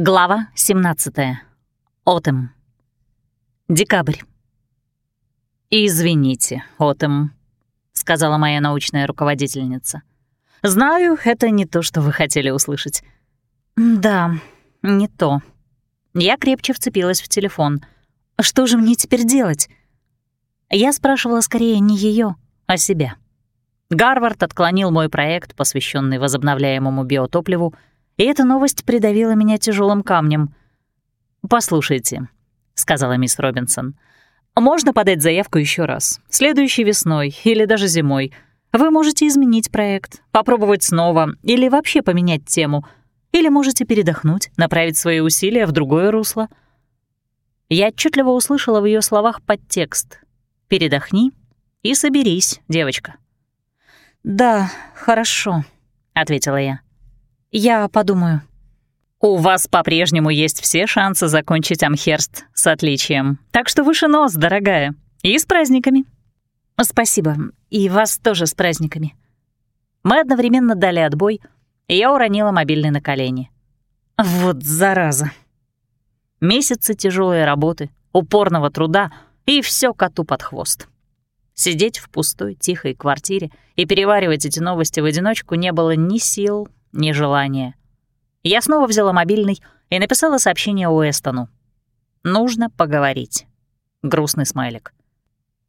Глава 17. Отем. Декабрь. «Извините, Отем», — сказала моя научная руководительница. «Знаю, это не то, что вы хотели услышать». «Да, не то». Я крепче вцепилась в телефон. «Что же мне теперь делать?» Я спрашивала скорее не ее, а себя. Гарвард отклонил мой проект, посвященный возобновляемому биотопливу, и эта новость придавила меня тяжелым камнем. «Послушайте», — сказала мисс Робинсон, «можно подать заявку еще раз, следующей весной или даже зимой. Вы можете изменить проект, попробовать снова или вообще поменять тему, или можете передохнуть, направить свои усилия в другое русло». Я отчетливо услышала в ее словах подтекст «Передохни и соберись, девочка». «Да, хорошо», — ответила я. «Я подумаю». «У вас по-прежнему есть все шансы закончить Амхерст с отличием, так что выше нос, дорогая, и с праздниками». «Спасибо, и вас тоже с праздниками». Мы одновременно дали отбой, и я уронила мобильный на колени. Вот зараза. Месяцы тяжелой работы, упорного труда и все коту под хвост. Сидеть в пустой, тихой квартире и переваривать эти новости в одиночку не было ни сил, ни желания. Я снова взяла мобильный и написала сообщение Уэстону. «Нужно поговорить». Грустный смайлик.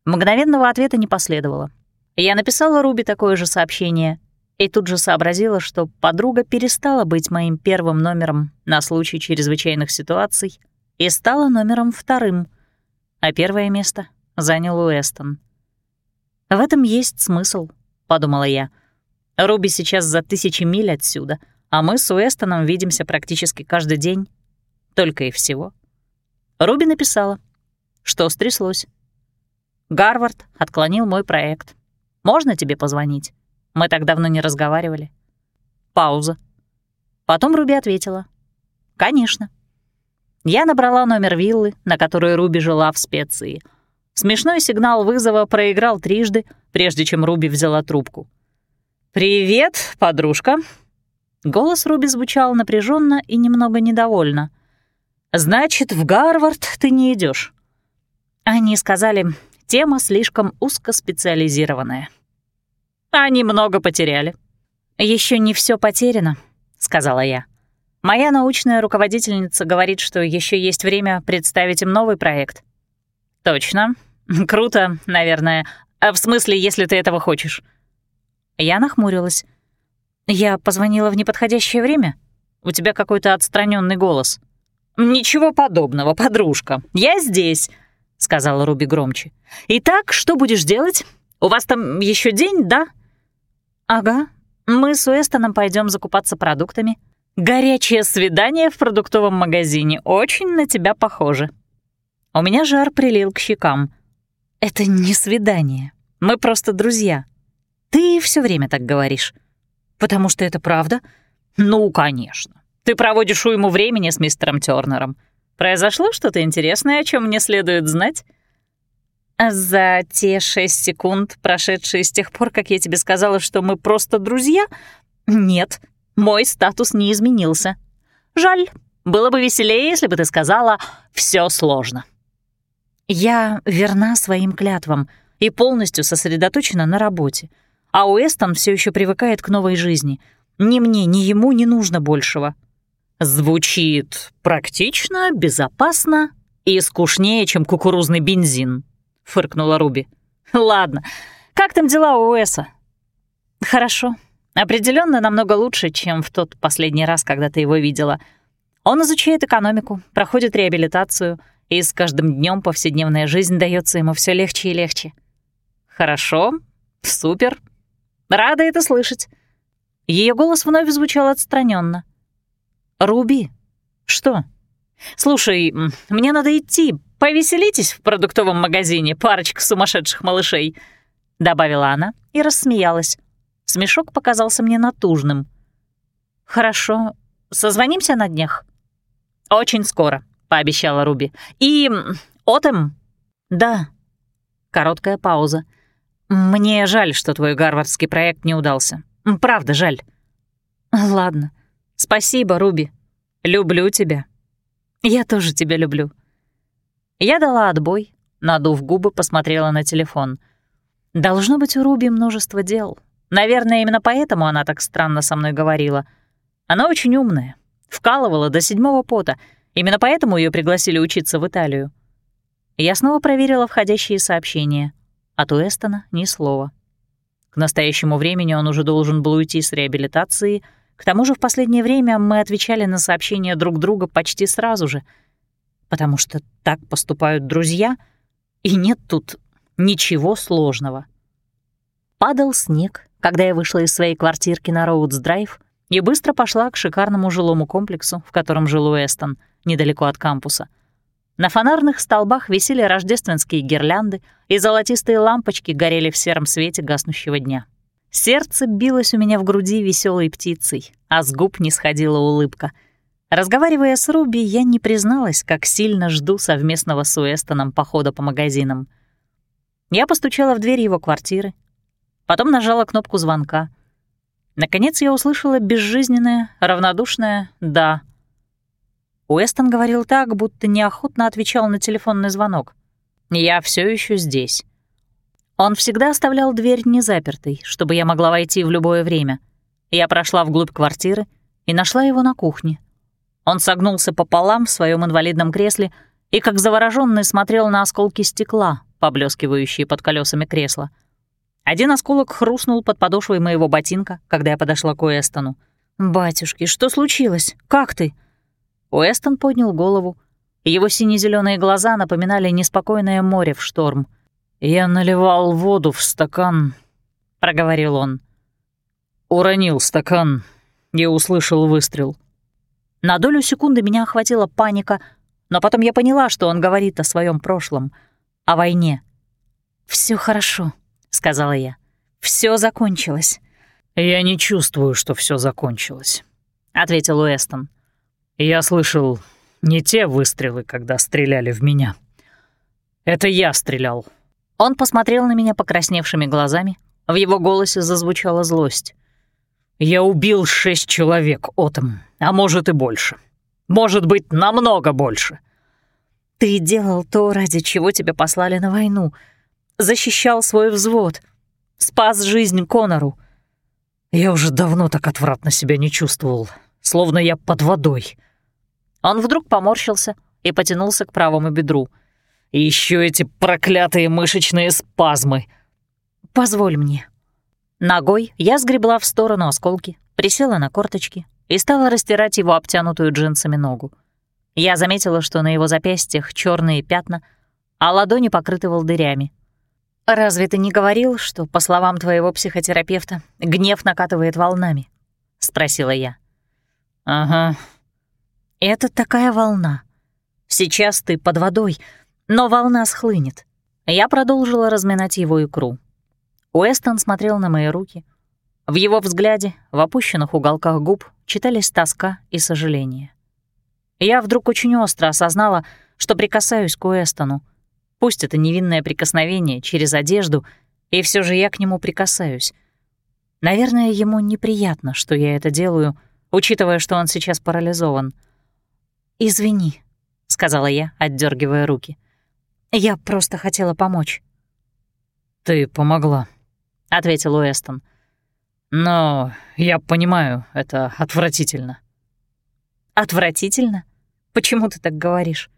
Мгновенного ответа не последовало. Я написала Руби такое же сообщение и тут же сообразила, что подруга перестала быть моим первым номером на случай чрезвычайных ситуаций и стала номером вторым, а первое место занял Уэстон. «В этом есть смысл», — подумала я. «Руби сейчас за тысячи миль отсюда, а мы с Уэстоном видимся практически каждый день. Только и всего». Руби написала. «Что стряслось?» «Гарвард отклонил мой проект. Можно тебе позвонить? Мы так давно не разговаривали». Пауза. Потом Руби ответила. «Конечно». Я набрала номер виллы, на которой Руби жила в специи — Смешной сигнал вызова проиграл трижды, прежде чем Руби взяла трубку. «Привет, подружка!» Голос Руби звучал напряженно и немного недовольно. «Значит, в Гарвард ты не идешь. Они сказали, тема слишком узкоспециализированная. Они много потеряли. Еще не все потеряно», — сказала я. «Моя научная руководительница говорит, что еще есть время представить им новый проект». «Точно. Круто, наверное. А в смысле, если ты этого хочешь?» Я нахмурилась. «Я позвонила в неподходящее время? У тебя какой-то отстраненный голос». «Ничего подобного, подружка. Я здесь», — сказала Руби громче. «Итак, что будешь делать? У вас там еще день, да?» «Ага. Мы с Уэстоном пойдем закупаться продуктами. Горячее свидание в продуктовом магазине очень на тебя похоже». У меня жар прилил к щекам. «Это не свидание. Мы просто друзья. Ты все время так говоришь. Потому что это правда? Ну, конечно. Ты проводишь уйму времени с мистером Тёрнером. Произошло что-то интересное, о чем мне следует знать?» «За те шесть секунд, прошедшие с тех пор, как я тебе сказала, что мы просто друзья? Нет, мой статус не изменился. Жаль, было бы веселее, если бы ты сказала «все сложно». Я верна своим клятвам и полностью сосредоточена на работе. А Уэстон все еще привыкает к новой жизни. Ни мне, ни ему не нужно большего. Звучит практично, безопасно и скучнее, чем кукурузный бензин, фыркнула Руби. Ладно, как там дела у Уэса? Хорошо. Определенно намного лучше, чем в тот последний раз, когда ты его видела. Он изучает экономику, проходит реабилитацию — и с каждым днем повседневная жизнь дается ему все легче и легче. Хорошо, супер. Рада это слышать. Ее голос вновь звучал отстраненно. Руби, что? Слушай, мне надо идти. Повеселитесь в продуктовом магазине, парочка сумасшедших малышей, добавила она и рассмеялась. Смешок показался мне натужным. Хорошо, созвонимся на днях. Очень скоро пообещала Руби. «И... Отем?» «Да». Короткая пауза. «Мне жаль, что твой гарвардский проект не удался. Правда, жаль». «Ладно. Спасибо, Руби. Люблю тебя. Я тоже тебя люблю. Я дала отбой, надув губы, посмотрела на телефон. Должно быть у Руби множество дел. Наверное, именно поэтому она так странно со мной говорила. Она очень умная, вкалывала до седьмого пота. Именно поэтому ее пригласили учиться в Италию. Я снова проверила входящие сообщения. От Уэстона ни слова. К настоящему времени он уже должен был уйти с реабилитации. К тому же в последнее время мы отвечали на сообщения друг друга почти сразу же, потому что так поступают друзья, и нет тут ничего сложного. Падал снег, когда я вышла из своей квартирки на Роудс-драйв и быстро пошла к шикарному жилому комплексу, в котором жил Уэстон, недалеко от кампуса — на фонарных столбах висели рождественские гирлянды, и золотистые лампочки горели в сером свете гаснущего дня. Сердце билось у меня в груди веселой птицей, а с губ не сходила улыбка. Разговаривая с Руби, я не призналась, как сильно жду совместного с Уэстоном похода по магазинам. Я постучала в дверь его квартиры, потом нажала кнопку звонка. Наконец я услышала безжизненное, равнодушное «да», Уэстон говорил так, будто неохотно отвечал на телефонный звонок. «Я все еще здесь». Он всегда оставлял дверь незапертой, чтобы я могла войти в любое время. Я прошла вглубь квартиры и нашла его на кухне. Он согнулся пополам в своем инвалидном кресле и, как заворожённый, смотрел на осколки стекла, поблескивающие под колесами кресла. Один осколок хрустнул под подошвой моего ботинка, когда я подошла к Уэстону. «Батюшки, что случилось? Как ты?» Уэстон поднял голову. Его сине-зеленые глаза напоминали неспокойное море в шторм. «Я наливал воду в стакан», — проговорил он. Уронил стакан и услышал выстрел. На долю секунды меня охватила паника, но потом я поняла, что он говорит о своем прошлом, о войне. Все хорошо», — сказала я. Все закончилось». «Я не чувствую, что все закончилось», — ответил Уэстон. Я слышал не те выстрелы, когда стреляли в меня. Это я стрелял. Он посмотрел на меня покрасневшими глазами. В его голосе зазвучала злость. Я убил шесть человек, Отом, а может и больше. Может быть, намного больше. Ты делал то, ради чего тебя послали на войну. Защищал свой взвод. Спас жизнь Конору. Я уже давно так отвратно себя не чувствовал, словно я под водой. Он вдруг поморщился и потянулся к правому бедру. «И еще эти проклятые мышечные спазмы!» «Позволь мне». Ногой я сгребла в сторону осколки, присела на корточки и стала растирать его обтянутую джинсами ногу. Я заметила, что на его запястьях черные пятна, а ладони покрыты волдырями. «Разве ты не говорил, что, по словам твоего психотерапевта, гнев накатывает волнами?» — спросила я. «Ага», это такая волна. Сейчас ты под водой, но волна схлынет. Я продолжила разминать его икру. Уэстон смотрел на мои руки. В его взгляде, в опущенных уголках губ, читались тоска и сожаление. Я вдруг очень остро осознала, что прикасаюсь к Уэстону. Пусть это невинное прикосновение через одежду, и все же я к нему прикасаюсь. Наверное, ему неприятно, что я это делаю, учитывая, что он сейчас парализован — «Извини», — сказала я, отдергивая руки. «Я просто хотела помочь». «Ты помогла», — ответил Уэстон. «Но я понимаю, это отвратительно». «Отвратительно? Почему ты так говоришь?»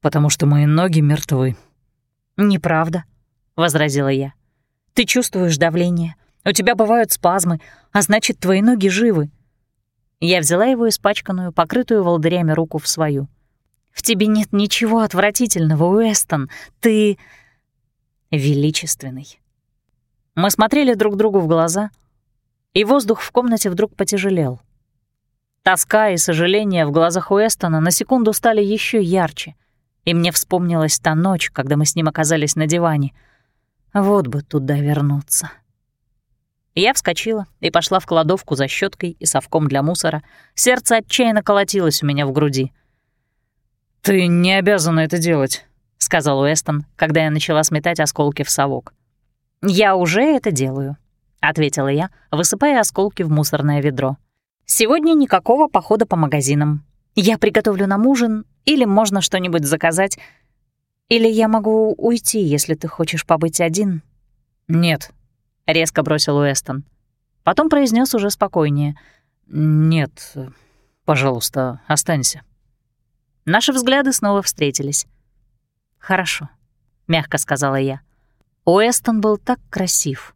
«Потому что мои ноги мертвы». «Неправда», — возразила я. «Ты чувствуешь давление, у тебя бывают спазмы, а значит, твои ноги живы. Я взяла его испачканную, покрытую волдырями руку в свою. «В тебе нет ничего отвратительного, Уэстон. Ты... величественный». Мы смотрели друг другу в глаза, и воздух в комнате вдруг потяжелел. Тоска и сожаление в глазах Уэстона на секунду стали еще ярче, и мне вспомнилась та ночь, когда мы с ним оказались на диване. Вот бы туда вернуться. Я вскочила и пошла в кладовку за щеткой и совком для мусора. Сердце отчаянно колотилось у меня в груди. «Ты не обязана это делать», — сказал Уэстон, когда я начала сметать осколки в совок. «Я уже это делаю», — ответила я, высыпая осколки в мусорное ведро. «Сегодня никакого похода по магазинам. Я приготовлю нам ужин, или можно что-нибудь заказать. Или я могу уйти, если ты хочешь побыть один». «Нет», — резко бросил Уэстон. Потом произнес уже спокойнее. «Нет, пожалуйста, останься». Наши взгляды снова встретились. «Хорошо», — мягко сказала я. Уэстон был так красив.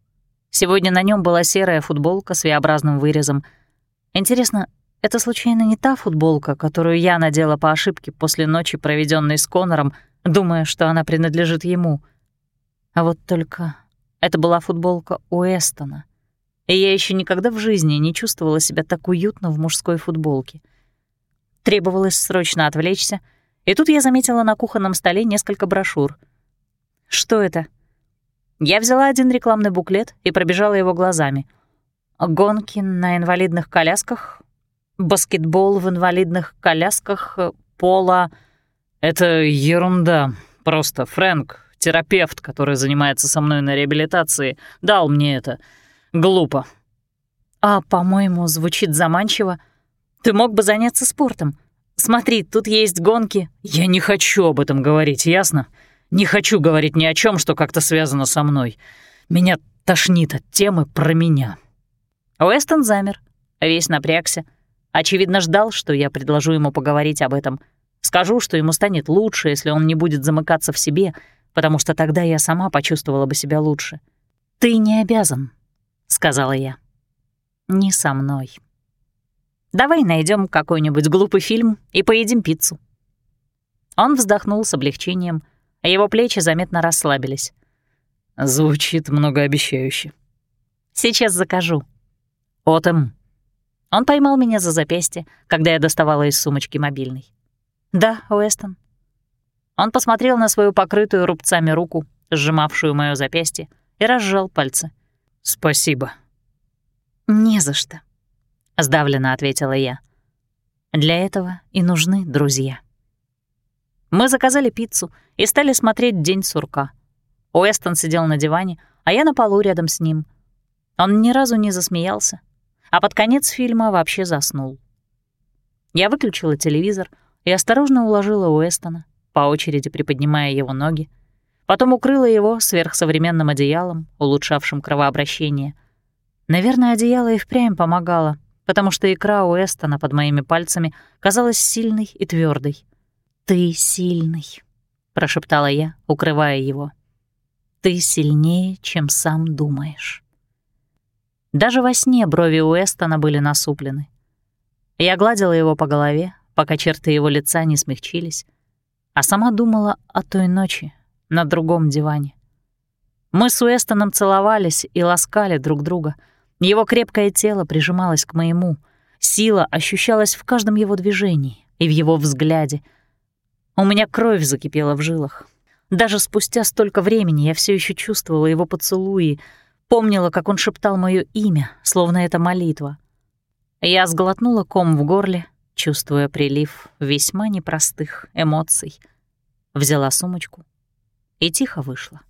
Сегодня на нем была серая футболка с V-образным вырезом. Интересно, это случайно не та футболка, которую я надела по ошибке после ночи, проведенной с Конором, думая, что она принадлежит ему? А вот только это была футболка Уэстона. И я еще никогда в жизни не чувствовала себя так уютно в мужской футболке. Требовалось срочно отвлечься, и тут я заметила на кухонном столе несколько брошюр. Что это? Я взяла один рекламный буклет и пробежала его глазами. Гонки на инвалидных колясках, баскетбол в инвалидных колясках, пола. Это ерунда. Просто Фрэнк, терапевт, который занимается со мной на реабилитации, дал мне это. Глупо. А, по-моему, звучит заманчиво. Ты мог бы заняться спортом. Смотри, тут есть гонки. Я не хочу об этом говорить, ясно? Не хочу говорить ни о чем, что как-то связано со мной. Меня тошнит от темы про меня. Уэстон замер, весь напрягся. Очевидно, ждал, что я предложу ему поговорить об этом. Скажу, что ему станет лучше, если он не будет замыкаться в себе, потому что тогда я сама почувствовала бы себя лучше. «Ты не обязан», — сказала я. «Не со мной. Давай найдем какой-нибудь глупый фильм и поедим пиццу». Он вздохнул с облегчением, а его плечи заметно расслабились. «Звучит многообещающе». «Сейчас закажу». «Отом». Он поймал меня за запястье, когда я доставала из сумочки мобильный. «Да, Уэстон». Он посмотрел на свою покрытую рубцами руку, сжимавшую моё запястье, и разжал пальцы. «Спасибо». «Не за что», — сдавленно ответила я. «Для этого и нужны друзья». Мы заказали пиццу и стали смотреть «День сурка». Уэстон сидел на диване, а я на полу рядом с ним. Он ни разу не засмеялся, а под конец фильма вообще заснул. Я выключила телевизор и осторожно уложила Уэстона, по очереди приподнимая его ноги, потом укрыла его сверхсовременным одеялом, улучшавшим кровообращение. Наверное, одеяло и впрямь помогало, потому что икра Уэстона под моими пальцами казалась сильной и твердой. «Ты сильный», — прошептала я, укрывая его. «Ты сильнее, чем сам думаешь». Даже во сне брови Уэстона были насуплены. Я гладила его по голове, пока черты его лица не смягчились, а сама думала о той ночи на другом диване. Мы с Уэстоном целовались и ласкали друг друга. Его крепкое тело прижималось к моему. Сила ощущалась в каждом его движении и в его взгляде. У меня кровь закипела в жилах. Даже спустя столько времени я все еще чувствовала его поцелуи, Помнила, как он шептал моё имя, словно это молитва. Я сглотнула ком в горле, чувствуя прилив весьма непростых эмоций. Взяла сумочку и тихо вышла.